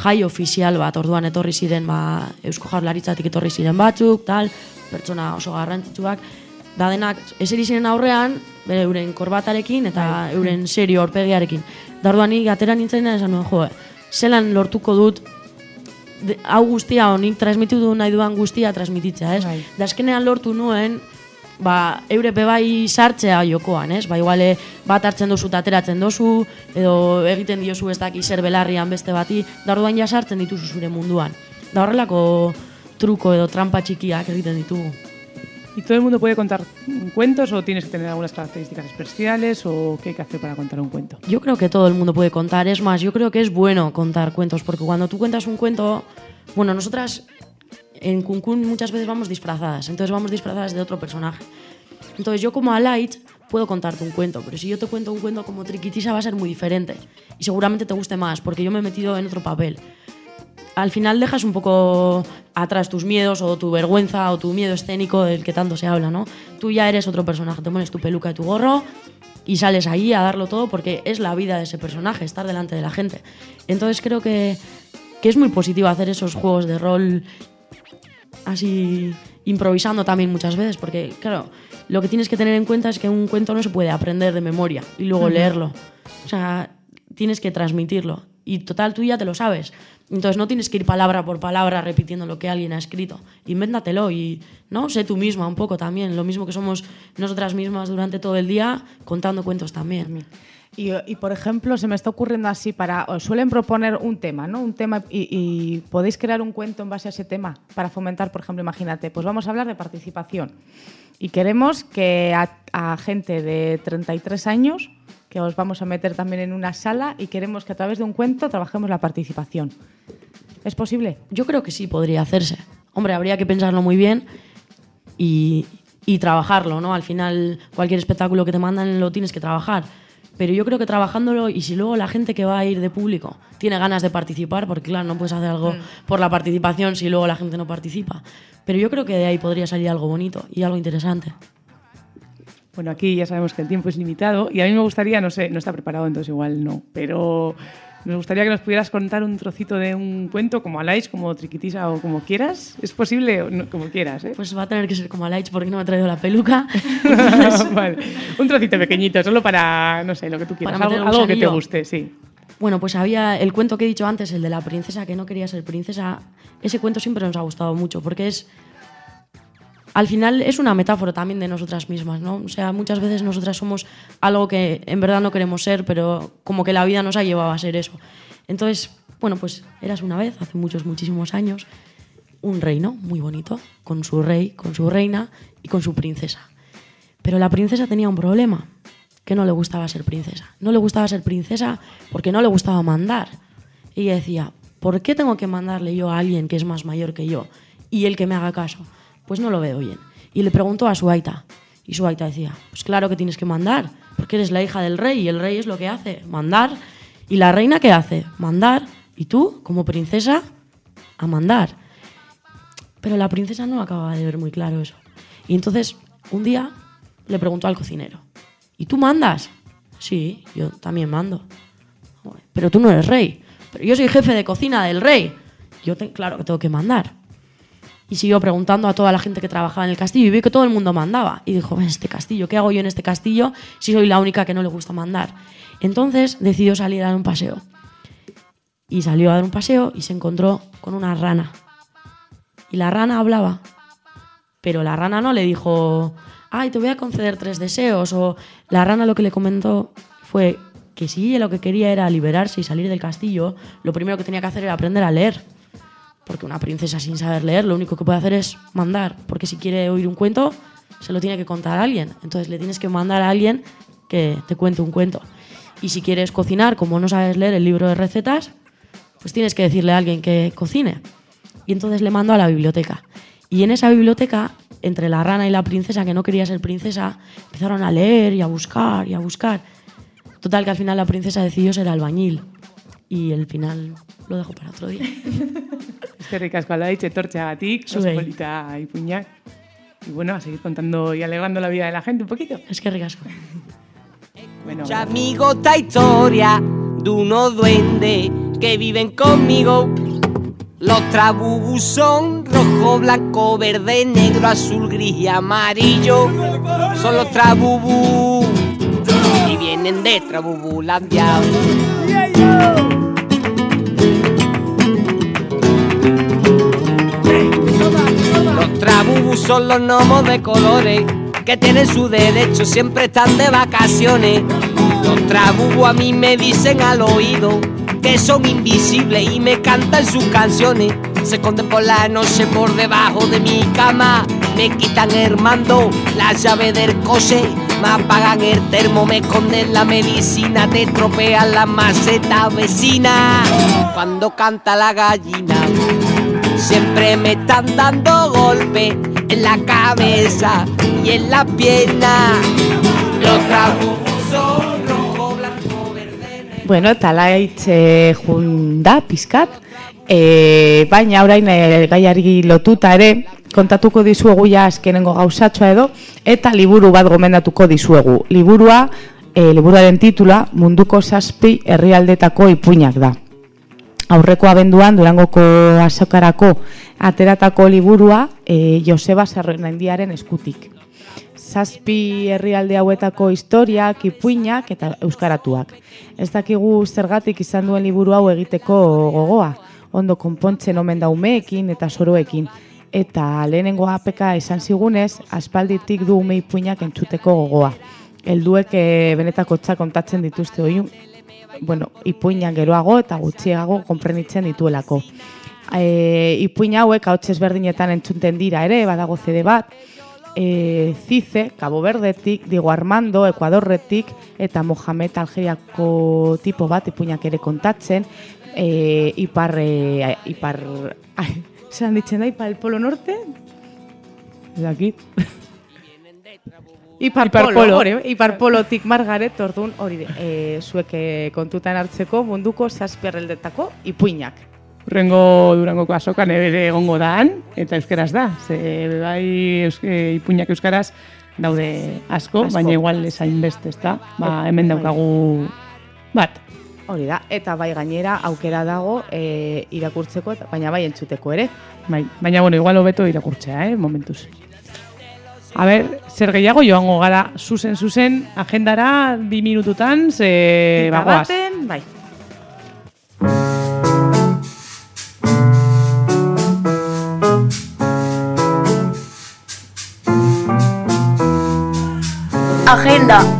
jai ofizial bat, orduan etorri ziren ba, Eusko Jarlaritzatik etorri ziren batzuk, tal, pertsona oso garrantzitsuak, da denak eseri ziren aurrean, bere euren korbatarekin eta bai. (laughs) euren serio orpegiarekin. Darduan nik atera nintzen esan nuen, jo, zelan lortuko dut hau guztia honik transmititu nahi duan guztia transmititzea, ez? Bai. Da eskenean lortu nuen, ba, eure bai sartzea jokoan, ez? Ba, iguale bat hartzen duzu eta ateratzen duzu, edo egiten diozu ez daki zer belarrian beste bati, da orduan ja sartzen dituzu zure munduan. Da horrelako truko edo trampa txikiak egiten ditugu. ¿Y todo el mundo puede contar cuentos o tienes que tener algunas características especiales o qué hay que hacer para contar un cuento? Yo creo que todo el mundo puede contar. Es más, yo creo que es bueno contar cuentos porque cuando tú cuentas un cuento, bueno, nosotras en Cuncún muchas veces vamos disfrazadas, entonces vamos disfrazadas de otro personaje. Entonces yo como a Light puedo contarte un cuento, pero si yo te cuento un cuento como Triquitisa va a ser muy diferente y seguramente te guste más porque yo me he metido en otro papel al final dejas un poco atrás tus miedos o tu vergüenza o tu miedo escénico del que tanto se habla, ¿no? Tú ya eres otro personaje, te pones tu peluca y tu gorro y sales ahí a darlo todo porque es la vida de ese personaje, estar delante de la gente. Entonces creo que, que es muy positivo hacer esos juegos de rol así improvisando también muchas veces, porque claro, lo que tienes que tener en cuenta es que un cuento no se puede aprender de memoria y luego leerlo. O sea, tienes que transmitirlo. Y total, tú ya te lo sabes. Entonces no tienes que ir palabra por palabra repitiendo lo que alguien ha escrito. Invéntatelo y no sé tú misma un poco también. Lo mismo que somos nosotras mismas durante todo el día contando cuentos también. Y, y, por ejemplo, se me está ocurriendo así para. Os suelen proponer un tema, ¿no? Un tema y, y, podéis crear un cuento en base a ese tema para fomentar, por ejemplo, imagínate, pues vamos a hablar de participación. Y queremos que a, a gente de 33 años que os vamos a meter también en una sala y queremos que a través de un cuento trabajemos la participación. ¿Es posible? Yo creo que sí podría hacerse. Hombre, habría que pensarlo muy bien y, y trabajarlo, ¿no? Al final, cualquier espectáculo que te mandan lo tienes que trabajar. Pero yo creo que trabajándolo y si luego la gente que va a ir de público tiene ganas de participar, porque claro, no puedes hacer algo mm. por la participación si luego la gente no participa. Pero yo creo que de ahí podría salir algo bonito y algo interesante. Bueno, aquí ya sabemos que el tiempo es limitado y a mí me gustaría, no sé, no está preparado, entonces igual no, pero me gustaría que nos pudieras contar un trocito de un cuento como Alaich, como Triquitisa o como quieras. ¿Es posible? como quieras, ¿eh? Pues va a tener que ser como Alaich porque no me ha traído la peluca. (laughs) (laughs) vale. Un trocito pequeñito, solo para, no sé, lo que tú quieras. Algo, algo que te guste, sí. Bueno, pues había el cuento que he dicho antes, el de la princesa que no quería ser princesa. Ese cuento siempre nos ha gustado mucho porque es al final es una metáfora también de nosotras mismas, ¿no? O sea, muchas veces nosotras somos algo que en verdad no queremos ser, pero como que la vida nos ha llevado a ser eso. Entonces, bueno, pues eras una vez, hace muchos, muchísimos años, un reino muy bonito, con su rey, con su reina y con su princesa. Pero la princesa tenía un problema, que no le gustaba ser princesa. No le gustaba ser princesa porque no le gustaba mandar. Ella decía, ¿por qué tengo que mandarle yo a alguien que es más mayor que yo y el que me haga caso? Pues no lo veo bien. Y le preguntó a su aita. Y su aita decía, pues claro que tienes que mandar, porque eres la hija del rey y el rey es lo que hace, mandar. ¿Y la reina qué hace? Mandar. Y tú, como princesa, a mandar. Pero la princesa no acababa de ver muy claro eso. Y entonces, un día, le preguntó al cocinero, ¿y tú mandas? Sí, yo también mando. Pero tú no eres rey. Pero yo soy jefe de cocina del rey. Yo, claro que tengo que mandar. Y siguió preguntando a toda la gente que trabajaba en el castillo y vi que todo el mundo mandaba. Y dijo, en este castillo, ¿qué hago yo en este castillo si soy la única que no le gusta mandar? Entonces decidió salir a dar un paseo. Y salió a dar un paseo y se encontró con una rana. Y la rana hablaba. Pero la rana no le dijo, ay, te voy a conceder tres deseos. O la rana lo que le comentó fue que si ella lo que quería era liberarse y salir del castillo, lo primero que tenía que hacer era aprender a leer. Porque una princesa sin saber leer lo único que puede hacer es mandar. Porque si quiere oír un cuento, se lo tiene que contar a alguien. Entonces le tienes que mandar a alguien que te cuente un cuento. Y si quieres cocinar, como no sabes leer el libro de recetas, pues tienes que decirle a alguien que cocine. Y entonces le mandó a la biblioteca. Y en esa biblioteca, entre la rana y la princesa, que no quería ser princesa, empezaron a leer y a buscar y a buscar. Total, que al final la princesa decidió ser albañil. Y el final lo dejo para otro día. Eskerrik asko aldaitz, Zuei. polita ipuñak. Y bueno, a seguir contando y alegrando la vida de la gente un poquito. Eskerrik asko. Bueno, Escucha, amigo, esta historia de unos duendes que viven conmigo. Los trabubus son rojo, blanco, verde, negro, azul, gris y amarillo. Son los trabubus y vienen de Trabubulandia. Los trabubus son los gnomos de colores que tienen su derecho, siempre están de vacaciones. Los trabubus a mí me dicen al oído que son invisibles y me cantan sus canciones. Se esconden por la noche por debajo de mi cama, me quitan el mando, la llave del coche, me apagan el termo, me esconden la medicina, te estropean la maceta vecina. Cuando canta la gallina, siempre me están dando golpes en la cabeza y en la pierna. Los son rojo, blanco, verde. Bueno, eta laitz e, junda, pizkat, e, baina orain e, gaiari lotuta ere, kontatuko dizuegu ja azkenengo gauzatxoa edo, eta liburu bat gomendatuko dizuegu. Liburua, e, liburuaren titula, munduko zazpi herrialdetako ipuinak da. Aurreko abenduan, Durangoko azokarako ateratako liburua, e, Joseba Sarrendiaren eskutik. Zazpi herrialde hauetako historiak, ipuinak eta euskaratuak. Ez dakigu zergatik izan duen liburu hau egiteko gogoa, ondo konpontzen omen da umeekin eta soroekin. Eta lehenengo apeka esan zigunez, aspalditik du ume ipuinak entzuteko gogoa. Helduek e, benetako txak kontatzen dituzte hori, bueno, ipuinak geroago eta gutxiago konprenitzen dituelako. E, ipuin hauek hau berdinetan entzuten dira ere, badago CD bat, e, Cice, Cabo Verdetik, Diego Armando, Ekuadorretik, eta Mohamed Algeriako tipo bat ipuinak ere kontatzen, e, ipar, e, ipar, (laughs) zelan ditzen da, ipar el polo norte? Ez dakit. (laughs) Ipar, Ipar polo, polo. hori, ipar polotik margaret, ordun hori e, zuek e, kontutan hartzeko munduko zazpierreldetako ipuinak. Urrengo Durangoko azokan ere egongo daan, eta euskeraz da. Ze bai eus, e, ipuinak euskaraz daude asko, Asko. baina igual esain beste, ezta? Ba, hemen daukagu bat. Hori da, eta bai gainera aukera dago e, irakurtzeko, eta, baina bai entzuteko ere. Bai, baina bueno, igual hobeto irakurtzea, eh, momentuz. A ber, zer gehiago joango gara zuzen zuzen agendara bi minututan, ze bagoaz. baten, bai. Agenda.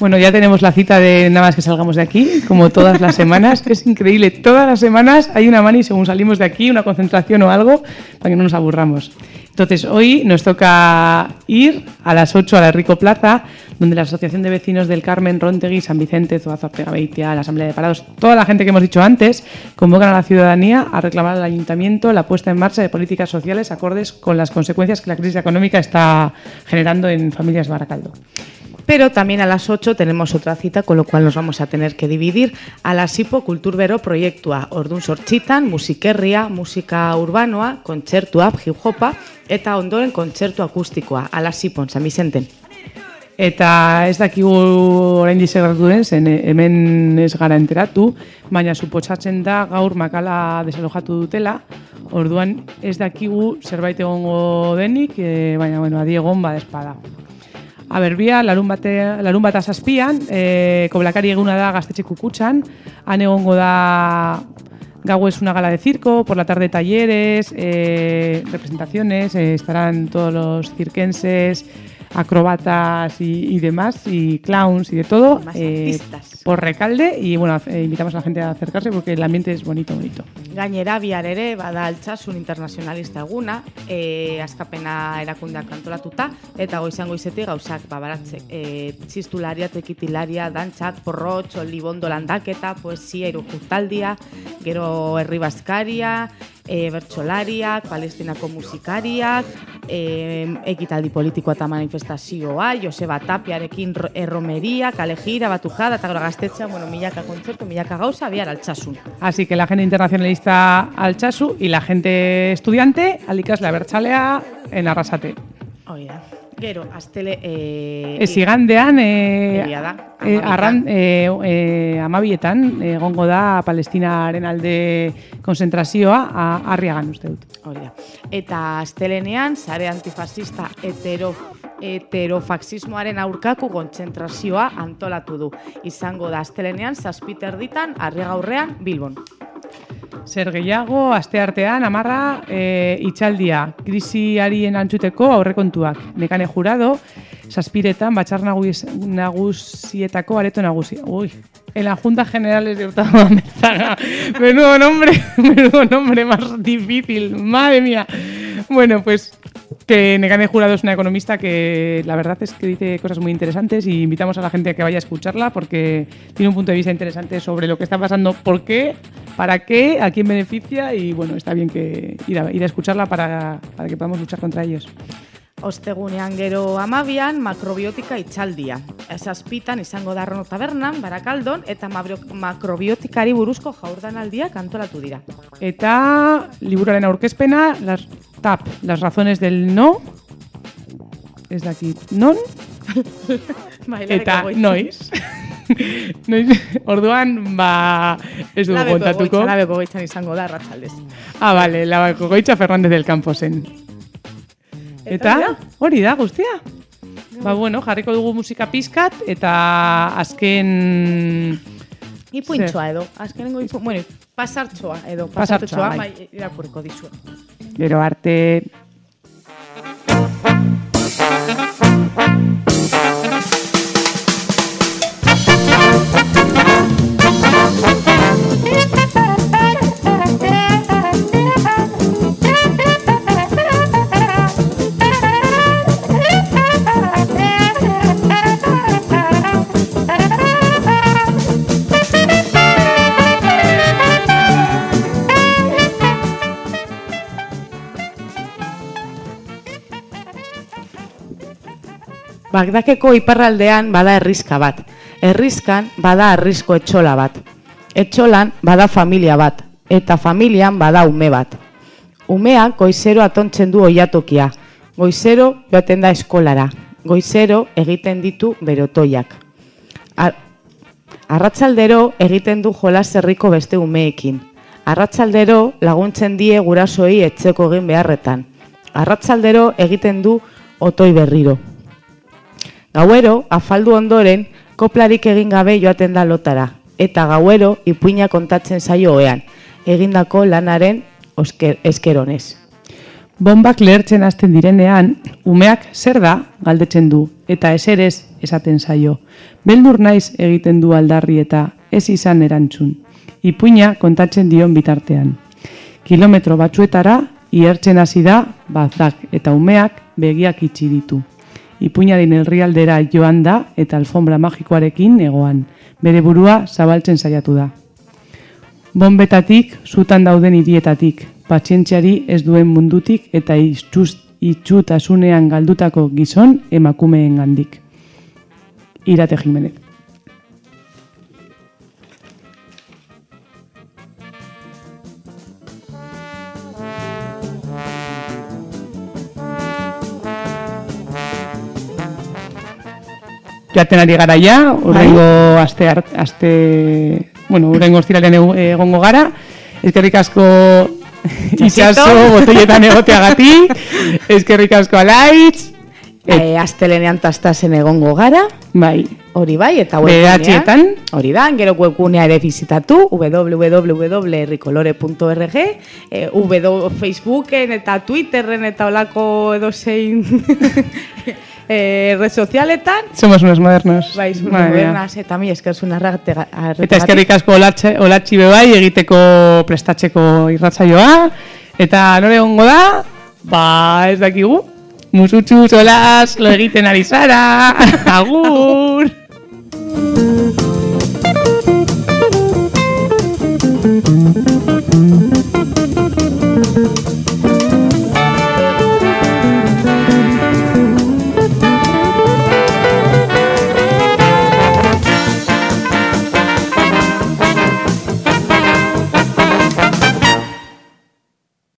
Bueno, ya tenemos la cita de nada más que salgamos de aquí, como todas las semanas. (laughs) Es increíble, todas las semanas hay una mani según salimos de aquí, una concentración o algo, para que no nos aburramos. Entonces, hoy nos toca ir a las 8 a la Rico Plaza, donde la Asociación de Vecinos del Carmen, Rontegui, San Vicente, Zuazo, Pegabeitia, la Asamblea de Parados, toda la gente que hemos dicho antes, convocan a la ciudadanía a reclamar al Ayuntamiento la puesta en marcha de políticas sociales acordes con las consecuencias que la crisis económica está generando en familias Baracaldo. Pero también a las 8 tenemos otra cita, con lo cual nos vamos a tener que dividir. A las Hipo Kulturbero proiektua ordun sortxitan, musikerria, musika urbanoa, kontzertua, hip-hopa, eta ondoren kontzertu akustikoa, a las Hipon, San Vicenten. Eta ez dakigu orain disegratu den, zen hemen ez gara enteratu, baina supotsatzen da gaur makala desalojatu dutela, orduan ez dakigu zerbait egongo denik, e, baina bueno, adi egon badespada. Aber, bia, larun, bate, larun bat azazpian, e, koblakari eguna da gaztetxe kukutxan, han egongo da gau es una gala de circo, por la tarde talleres, eh, representaciones, eh, estarán todos los cirquenses, acrobatas y, y, demás, y clowns y de todo, eh, por Recalde, y bueno, eh, invitamos a la gente a acercarse porque el ambiente es bonito, bonito. Gainera, bihar ere, bada altxasun internacionalista eguna, e, askapena erakundeak antolatuta, eta goizan goizetik gauzak babaratze, e, txistularia, tekitilaria, dantzak, porrotx, olibondo landaketa, poesia, irujutaldia, gero herri bazkaria, e, bertsolariak, palestinako musikariak, e, ekitaldi politikoa eta manifestazioa, Joseba Tapiarekin erromeria, kalejira, batujada, eta gero gaztetxea, bueno, milaka kontzertu, milaka gauza, bihar altxasun. Así que la gente internacionalista altxasu y la gente estudiante, alikasle bertsalea en arrasate. Oida. Gero, astele... E, Ez igandean, e, da, e, arran, e, e, amabietan, egongo da Palestinaren alde konzentrazioa harriagan uste dut. Hori da. Eta astelenean, sare antifascista hetero heterofaxismoaren aurkaku kontzentrazioa antolatu du. Izango da astelenean, zazpiter ditan, harriaga aurrean, Bilbon. Zer gehiago, aste artean, amarra, e, itxaldia, krisiarien antzuteko aurrekontuak. Nekane jurado, saspiretan, batxar nagusietako areto nagusi. Ui, en la Junta General de Hurtado Amezaga. (laughs) menudo nombre, (laughs) menudo nombre más difícil, madre mía. Bueno, pues que Negane Jurado es una economista que la verdad es que dice cosas muy interesantes y invitamos a la gente a que vaya a escucharla porque tiene un punto de vista interesante sobre lo que está pasando, por qué, para qué, a quién beneficia y bueno, está bien que ir a, ir a escucharla para, para que podamos luchar contra ellos. Ostegunean gero amabian makrobiotika itxaldia. Zazpitan izango da Tabernan, Barakaldon, eta makrobiotikari buruzko jaurdanaldiak antolatu dira. Eta liburaren aurkezpena, las, tap, las razones del no, ez dakit, non? (laughs) eta noiz. (laughs) noiz. Orduan, ba, ez dugu kontatuko. Labeko goitzan izango da, ratzaldez. Ah, vale, labeko goitza Fernández del Campo zen. Eta hori da guztia. Ba bueno, jarriko dugu musika pizkat eta azken ipuintxoa edo. Azkenengo ipu, bueno, pasartxoa edo pasartxoa, bai, irakurriko dizu. Gero arte Bagdakeko iparraldean bada herrizka bat. Herrizkan bada arrisko etxola bat. Etxolan bada familia bat. Eta familian bada ume bat. Umeak goizero atontzen du oiatokia. Goizero joaten da eskolara. Goizero egiten ditu berotoiak. Ar Arratzaldero egiten du jolas herriko beste umeekin. Arratzaldero laguntzen die gurasoei etxeko egin beharretan. Arratzaldero egiten du otoi berriro. Gauero, afaldu ondoren, koplarik egin gabe joaten da lotara. eta gauero ipuina kontatzen zaio oean, egindako lanaren osker, eskeronez. Bombak lehertzen hasten direnean, umeak zer da galdetzen du eta eserez esaten zaio. Beldur naiz egiten du aldarri eta ez izan erantzun. Ipuina kontatzen dion bitartean. Kilometro batzuetara iertzen hasi da bazak eta umeak begiak itxi ditu. Ipuinaren herrialdera joan da eta alfombra magikoarekin egoan. Bere burua zabaltzen saiatu da. Bombetatik, zutan dauden hirietatik, pazientziari ez duen mundutik eta itxuz, itxutasunean galdutako gizon emakumeen gandik. Irate Jimenez. Joaten ari gara ja, urrengo aste, art- aste, bueno, urrengo ostiralean egongo gara. Eskerrik asko itxaso, botoietan egoteagatik. (laughs) Eskerrik asko alaitz. E, astelenean tastasen egongo gara. Bai. Hori bai, eta Bederatzietan. Hori da, gero webgunea ere bizitatu, www.errikolore.org, e, www Facebooken eta Twitterren eta olako edozein (laughs) eh, red sozialetan. Somos unos modernos. Bai, somos unos modernos, eta mi esker zuen Eta eskerrik asko olatxi bebai egiteko prestatzeko irratzaioa. Eta nore gongo da, ba ez dakigu, musutxu solas lo egiten ari zara. (laughs) Agur! Agur!